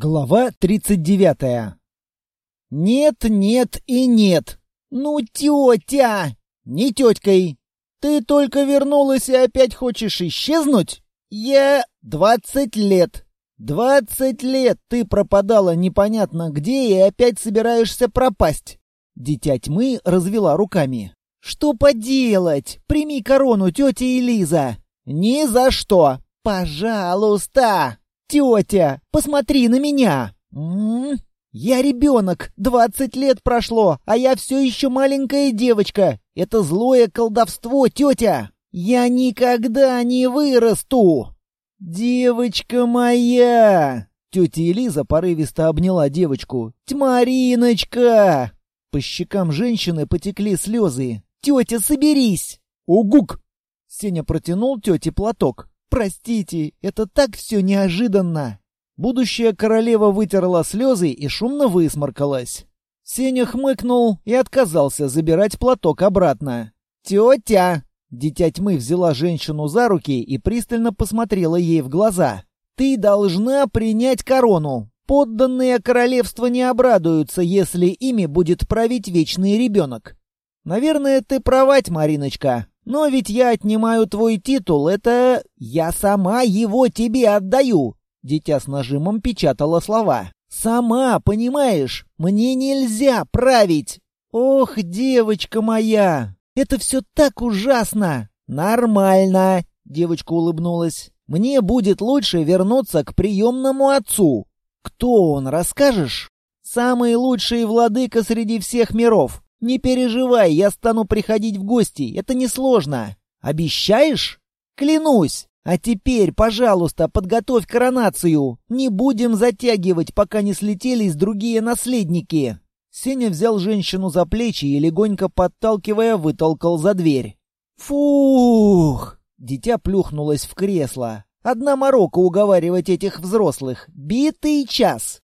Глава 39. Нет, нет и нет. Ну, тетя! Не теткой. Ты только вернулась и опять хочешь исчезнуть? Я двадцать лет. Двадцать лет ты пропадала непонятно где и опять собираешься пропасть. Дитя тьмы развела руками. Что поделать? Прими корону, тетя Элиза. Ни за что. Пожалуйста. «Тетя, посмотри на меня!» М -м -м. «Я ребенок, двадцать лет прошло, а я все еще маленькая девочка. Это злое колдовство, тетя! Я никогда не вырасту!» «Девочка моя!» Тетя Элиза порывисто обняла девочку. «Тьмариночка!» По щекам женщины потекли слезы. «Тетя, соберись!» «Угук!» Сеня протянул тете платок. «Простите, это так все неожиданно!» Будущая королева вытерла слезы и шумно высморкалась. Сеня хмыкнул и отказался забирать платок обратно. «Тетя!» Дитя тьмы взяла женщину за руки и пристально посмотрела ей в глаза. «Ты должна принять корону. Подданные королевства не обрадуются, если ими будет править вечный ребенок. Наверное, ты права, Мариночка. Но ведь я отнимаю твой титул, это... Я сама его тебе отдаю!» Дитя с нажимом печатала слова. «Сама, понимаешь? Мне нельзя править!» «Ох, девочка моя! Это все так ужасно!» «Нормально!» — девочка улыбнулась. «Мне будет лучше вернуться к приемному отцу. Кто он, расскажешь?» «Самый лучший владыка среди всех миров. «Не переживай, я стану приходить в гости, это несложно. Обещаешь?» «Клянусь! А теперь, пожалуйста, подготовь коронацию. Не будем затягивать, пока не слетелись другие наследники». Сеня взял женщину за плечи и, легонько подталкивая, вытолкал за дверь. «Фух!» Дитя плюхнулось в кресло. «Одна морока уговаривать этих взрослых. Битый час!»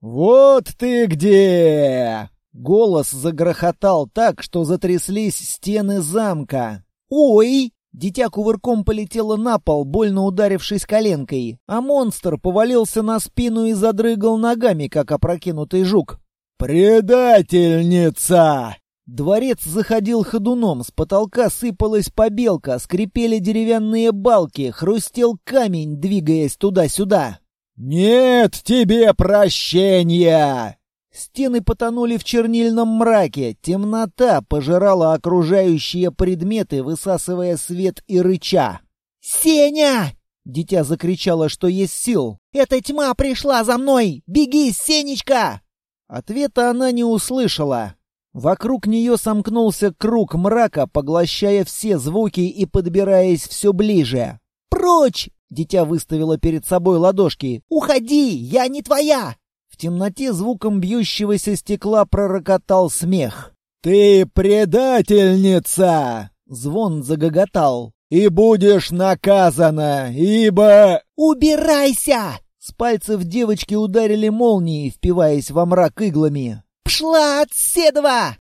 «Вот ты где!» Голос загрохотал так, что затряслись стены замка. «Ой!» Дитя кувырком полетело на пол, больно ударившись коленкой, а монстр повалился на спину и задрыгал ногами, как опрокинутый жук. «Предательница!» Дворец заходил ходуном, с потолка сыпалась побелка, скрипели деревянные балки, хрустел камень, двигаясь туда-сюда. «Нет тебе прощения!» Стены потонули в чернильном мраке, темнота пожирала окружающие предметы, высасывая свет и рыча. «Сеня!» — дитя закричало, что есть сил. «Эта тьма пришла за мной! Беги, Сенечка!» Ответа она не услышала. Вокруг нее сомкнулся круг мрака, поглощая все звуки и подбираясь все ближе. «Прочь!» — дитя выставило перед собой ладошки. «Уходи! Я не твоя! Темноте звуком бьющегося стекла пророкотал смех. «Ты предательница!» Звон загоготал. «И будешь наказана, ибо...» «Убирайся!» С пальцев девочки ударили молнии, впиваясь во мрак иглами. «Пшла от седова!»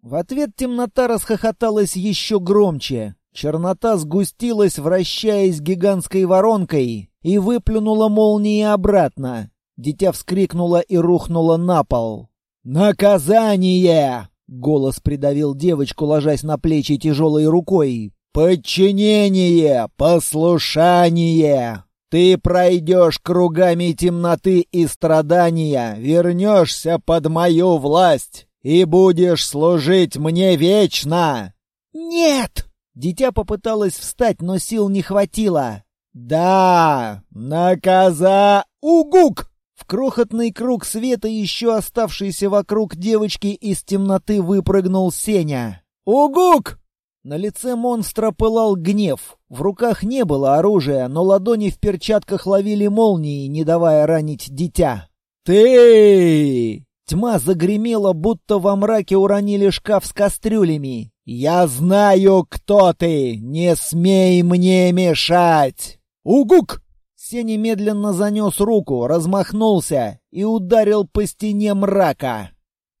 В ответ темнота расхохоталась еще громче. Чернота сгустилась, вращаясь гигантской воронкой, и выплюнула молнии обратно. Дитя вскрикнуло и рухнуло на пол. «Наказание!» — голос придавил девочку, ложась на плечи тяжелой рукой. «Подчинение! Послушание! Ты пройдешь кругами темноты и страдания, вернешься под мою власть и будешь служить мне вечно!» «Нет!» Дитя попыталось встать, но сил не хватило. «Да! Наказа... Угук!» Крохотный круг света, еще оставшийся вокруг девочки, из темноты выпрыгнул Сеня. «Угук!» На лице монстра пылал гнев. В руках не было оружия, но ладони в перчатках ловили молнии, не давая ранить дитя. «Ты!» Тьма загремела, будто во мраке уронили шкаф с кастрюлями. «Я знаю, кто ты! Не смей мне мешать!» «Угук!» Сеня медленно занес руку, размахнулся и ударил по стене мрака.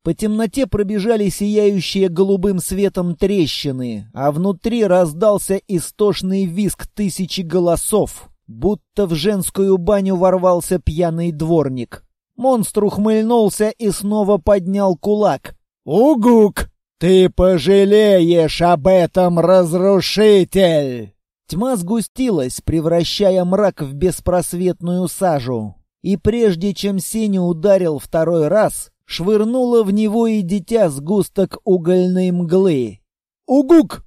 По темноте пробежали сияющие голубым светом трещины, а внутри раздался истошный визг тысячи голосов, будто в женскую баню ворвался пьяный дворник. Монстр ухмыльнулся и снова поднял кулак. «Угук! Ты пожалеешь об этом, разрушитель!» Тьма сгустилась, превращая мрак в беспросветную сажу. И прежде чем Сеня ударил второй раз, швырнула в него и дитя сгусток угольной мглы. «Угук!»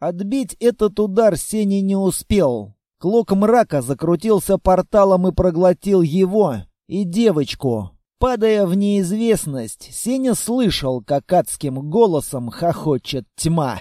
Отбить этот удар Сеня не успел. Клок мрака закрутился порталом и проглотил его и девочку. Падая в неизвестность, Сеня слышал, как адским голосом хохочет тьма.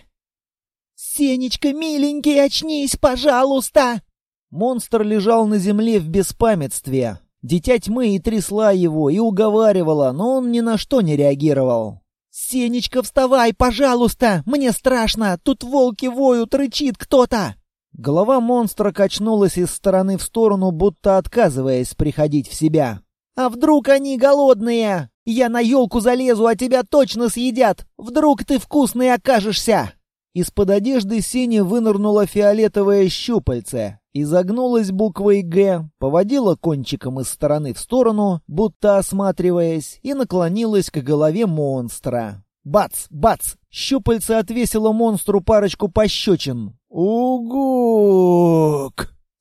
«Сенечка, миленький, очнись, пожалуйста!» Монстр лежал на земле в беспамятстве. Дитя тьмы и трясла его, и уговаривала, но он ни на что не реагировал. «Сенечка, вставай, пожалуйста! Мне страшно! Тут волки воют, рычит кто-то!» Голова монстра качнулась из стороны в сторону, будто отказываясь приходить в себя. «А вдруг они голодные? Я на елку залезу, а тебя точно съедят! Вдруг ты вкусный окажешься!» Из-под одежды Сини вынырнуло фиолетовое щупальце, изогнулась буквой «Г», поводила кончиком из стороны в сторону, будто осматриваясь, и наклонилась к голове монстра. Бац! Бац! Щупальце отвесило монстру парочку пощечин. «Угук!»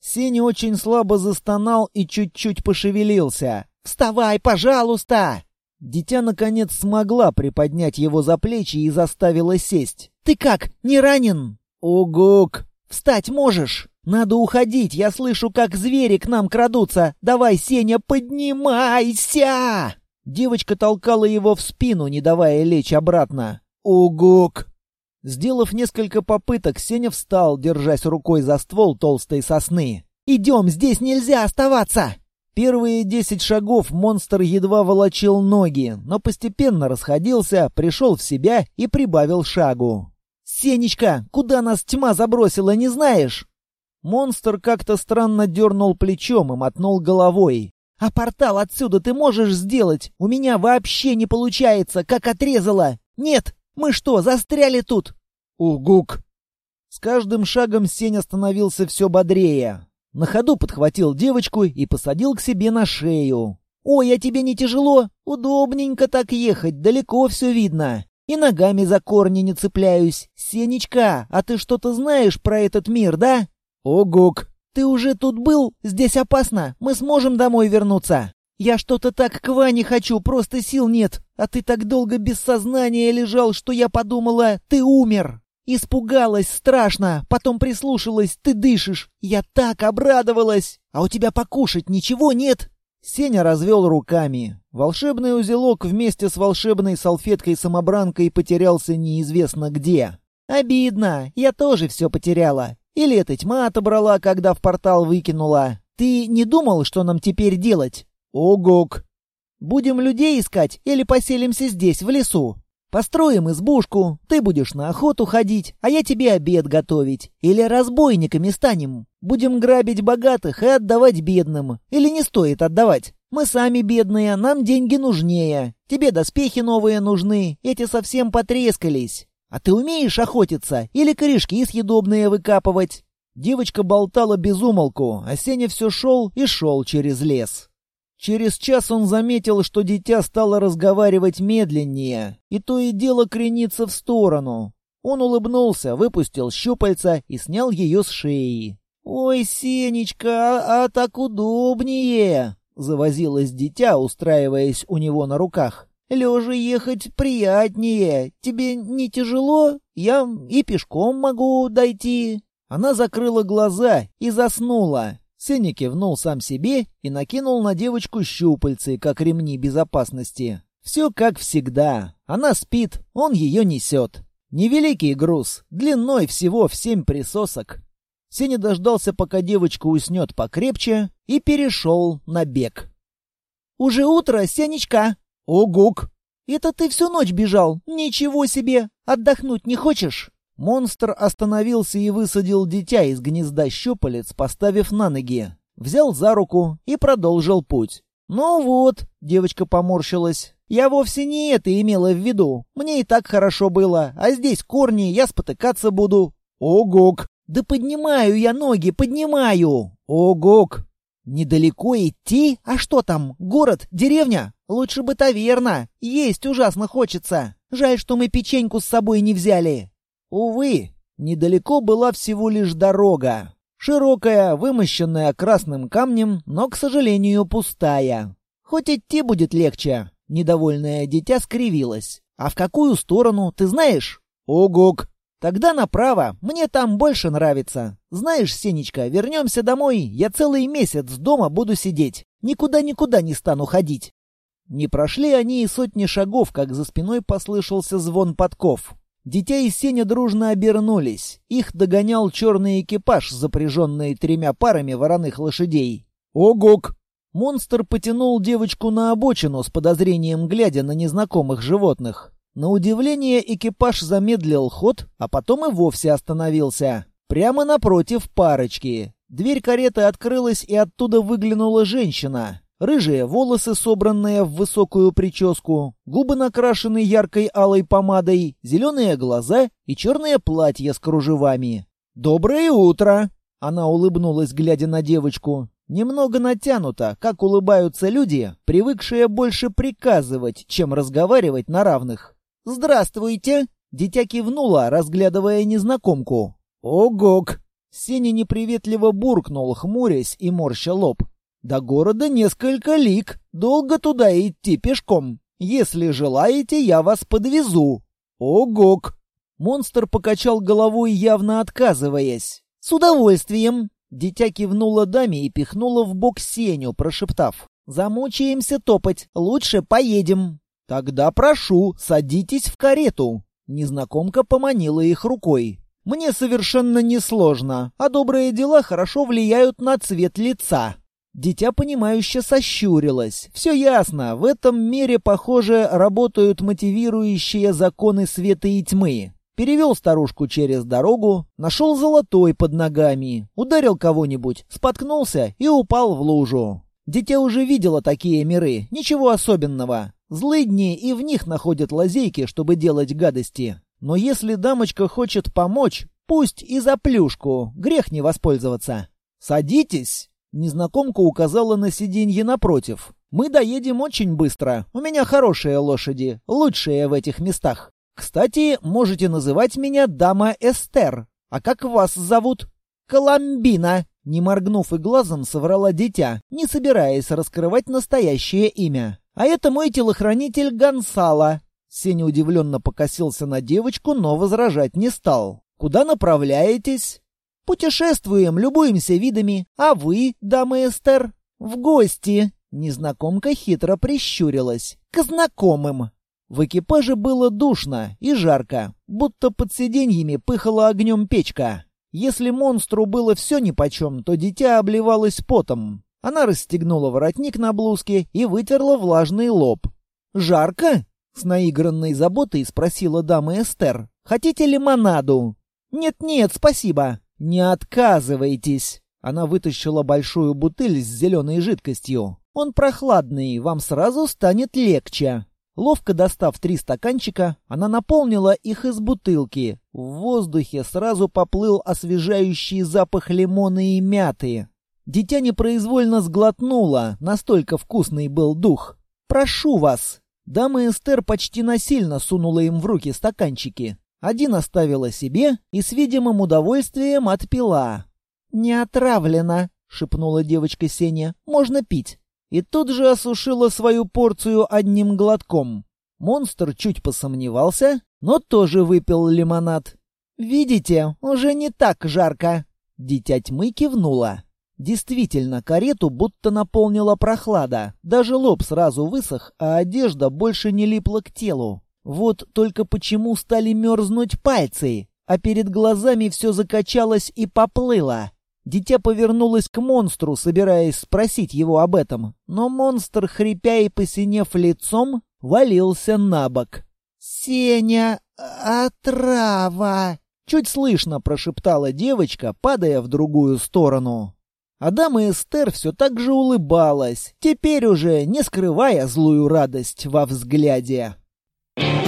Сеня очень слабо застонал и чуть-чуть пошевелился. «Вставай, пожалуйста!» Дитя, наконец, смогла приподнять его за плечи и заставила сесть. «Ты как, не ранен?» «Угук!» «Встать можешь?» «Надо уходить, я слышу, как звери к нам крадутся. Давай, Сеня, поднимайся!» Девочка толкала его в спину, не давая лечь обратно. «Угук!» Сделав несколько попыток, Сеня встал, держась рукой за ствол толстой сосны. «Идем, здесь нельзя оставаться!» Первые десять шагов монстр едва волочил ноги, но постепенно расходился, пришел в себя и прибавил шагу. «Сенечка, куда нас тьма забросила, не знаешь?» Монстр как-то странно дернул плечом и мотнул головой. «А портал отсюда ты можешь сделать? У меня вообще не получается, как отрезало! Нет, мы что, застряли тут?» «Угук!» С каждым шагом Сеня становился все бодрее. На ходу подхватил девочку и посадил к себе на шею. «Ой, а тебе не тяжело? Удобненько так ехать, далеко все видно. И ногами за корни не цепляюсь. Сенечка, а ты что-то знаешь про этот мир, да?» «Угук!» Ты уже тут был? Здесь опасно. Мы сможем домой вернуться. Я что-то так к Ване хочу, просто сил нет. А ты так долго без сознания лежал, что я подумала, ты умер. Испугалась страшно, потом прислушалась, ты дышишь. Я так обрадовалась. А у тебя покушать ничего нет? Сеня развел руками. Волшебный узелок вместе с волшебной салфеткой-самобранкой потерялся неизвестно где. Обидно, я тоже все потеряла. Или эта тьма отобрала, когда в портал выкинула. Ты не думал, что нам теперь делать? Огок. Будем людей искать или поселимся здесь, в лесу? Построим избушку, ты будешь на охоту ходить, а я тебе обед готовить. Или разбойниками станем. Будем грабить богатых и отдавать бедным. Или не стоит отдавать. Мы сами бедные, нам деньги нужнее. Тебе доспехи новые нужны, эти совсем потрескались. «А ты умеешь охотиться? Или корешки съедобные выкапывать?» Девочка болтала без умолку, а Сеня все шел и шел через лес. Через час он заметил, что дитя стало разговаривать медленнее, и то и дело крениться в сторону. Он улыбнулся, выпустил щупальца и снял ее с шеи. «Ой, Сенечка, а, а так удобнее!» — завозилось дитя, устраиваясь у него на руках. Лежа ехать приятнее. Тебе не тяжело? Я и пешком могу дойти». Она закрыла глаза и заснула. Сеня кивнул сам себе и накинул на девочку щупальцы, как ремни безопасности. Все как всегда. Она спит, он ее несет. Невеликий груз, длиной всего в семь присосок. Сеня дождался, пока девочка уснет покрепче, и перешел на бег. «Уже утро, Сенечка!» «Угук!» «Это ты всю ночь бежал? Ничего себе! Отдохнуть не хочешь?» Монстр остановился и высадил дитя из гнезда щупалец, поставив на ноги. Взял за руку и продолжил путь. «Ну вот», — девочка поморщилась, — «я вовсе не это имела в виду. Мне и так хорошо было, а здесь корни, я спотыкаться буду». «Огук!» «Да поднимаю я ноги, поднимаю!» «Огук!» Недалеко идти? А что там? Город? Деревня? Лучше бы таверна. Есть ужасно хочется. Жаль, что мы печеньку с собой не взяли. Увы, недалеко была всего лишь дорога. Широкая, вымощенная красным камнем, но, к сожалению, пустая. Хоть идти будет легче. Недовольное дитя скривилось. А в какую сторону, ты знаешь? Огок. Тогда направо. Мне там больше нравится. Знаешь, Сенечка, вернемся домой. Я целый месяц дома буду сидеть. Никуда-никуда не стану ходить. Не прошли они и сотни шагов, как за спиной послышался звон подков. Дитя и Сеня дружно обернулись. Их догонял черный экипаж, запряженный тремя парами вороных лошадей. «Огок!» Монстр потянул девочку на обочину с подозрением, глядя на незнакомых животных. На удивление экипаж замедлил ход, а потом и вовсе остановился. Прямо напротив парочки. Дверь кареты открылась, и оттуда выглянула женщина. Рыжие волосы, собранные в высокую прическу, губы накрашены яркой алой помадой, зеленые глаза и черное платье с кружевами. «Доброе утро!» Она улыбнулась, глядя на девочку. Немного натянуто, как улыбаются люди, привыкшие больше приказывать, чем разговаривать на равных. «Здравствуйте!» Дитя кивнула, разглядывая незнакомку. «Огок!» Сеня неприветливо буркнул, хмурясь и морща лоб. До города несколько лик. Долго туда идти пешком. Если желаете, я вас подвезу. Огок. Монстр покачал головой, явно отказываясь. С удовольствием. Дитя кивнуло даме и пихнуло в бок Сеню, прошептав. «Замучаемся топать. Лучше поедем». «Тогда прошу, садитесь в карету». Незнакомка поманила их рукой. «Мне совершенно несложно, а добрые дела хорошо влияют на цвет лица». Дитя, понимающе сощурилось. Все ясно, в этом мире, похоже, работают мотивирующие законы света и тьмы. Перевел старушку через дорогу, нашел золотой под ногами, ударил кого-нибудь, споткнулся и упал в лужу. Дитя уже видело такие миры, ничего особенного. Злыдни и в них находят лазейки, чтобы делать гадости. Но если дамочка хочет помочь, пусть и за плюшку, грех не воспользоваться. «Садитесь!» Незнакомка указала на сиденье напротив. «Мы доедем очень быстро. У меня хорошие лошади, лучшие в этих местах. Кстати, можете называть меня дама Эстер. А как вас зовут?» «Коломбина», — не моргнув и глазом, соврала дитя, не собираясь раскрывать настоящее имя. «А это мой телохранитель Гонсало». Сеня удивленно покосился на девочку, но возражать не стал. «Куда направляетесь?» Путешествуем, любуемся видами. А вы, дама Эстер? В гости. Незнакомка хитро прищурилась. К знакомым. В экипаже было душно и жарко, будто под сиденьями пыхала огнем печка. Если монстру было все нипочем, то дитя обливалось потом. Она расстегнула воротник на блузке и вытерла влажный лоб. «Жарко?» — с наигранной заботой спросила дама Эстер. «Хотите лимонаду?» «Нет-нет, спасибо». «Не отказывайтесь!» Она вытащила большую бутыль с зеленой жидкостью. «Он прохладный, вам сразу станет легче». Ловко достав три стаканчика, она наполнила их из бутылки. В воздухе сразу поплыл освежающий запах лимона и мяты. Дитя непроизвольно сглотнула, настолько вкусный был дух. «Прошу вас!» Дама Эстер почти насильно сунула им в руки стаканчики. Один оставила себе и с видимым удовольствием отпила. «Не отравлено», — шепнула девочка Сеня. «Можно пить». И тут же осушила свою порцию одним глотком. Монстр чуть посомневался, но тоже выпил лимонад. «Видите, уже не так жарко». Дитя тьмы кивнула. Действительно, карету будто наполнила прохлада. Даже лоб сразу высох, а одежда больше не липла к телу. Вот только почему стали мерзнуть пальцы, а перед глазами все закачалось и поплыло. Дитя повернулось к монстру, собираясь спросить его об этом, но монстр, хрипя и посинев лицом, валился на бок. «Сеня, отрава!» — чуть слышно прошептала девочка, падая в другую сторону. Адам и Эстер все так же улыбалась, теперь уже не скрывая злую радость во взгляде. Yeah.